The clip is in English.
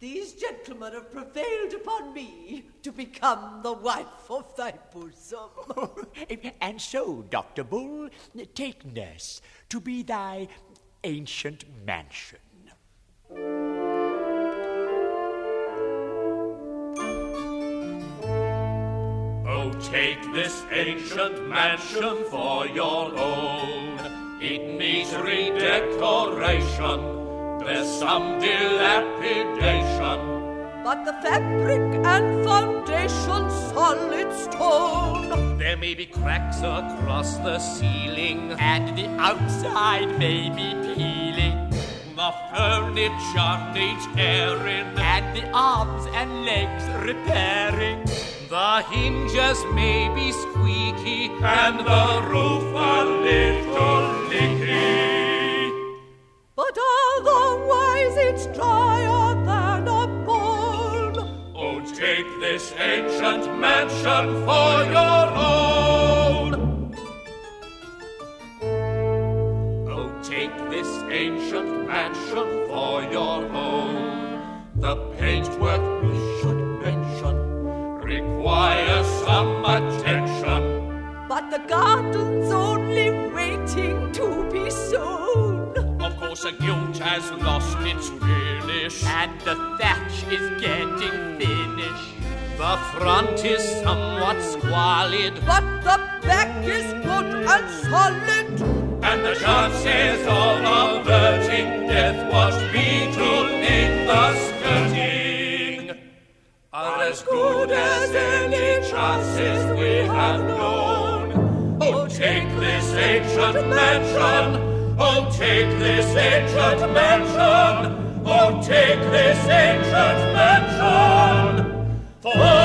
These gentlemen have prevailed upon me to become the wife of thy bosom. and so, Dr. Bull, take nurse to be thy ancient mansion. Oh, take this ancient mansion for your own. It needs redecoration there's some dilapidation. But the fabric and foundation solid stone. There may be cracks across the ceiling, and the outside may be peeling. The furniture needs airing, and the arms and legs repairing. The hinges may be squeaky, and the roof take this ancient mansion for your own. Oh, take this ancient mansion for your own. The paintwork we should mention requires some attention. But the garden's only waiting to be sown Of course a gilt has lost its finish And the thatch is getting finished. The front is somewhat squalid. But the back is good and solid. And the chances of averting deathwatch beetle in the skirting. Are as good as any chances we have known. Oh, take this ancient mansion. Oh, take this ancient mansion take this ancient mansion for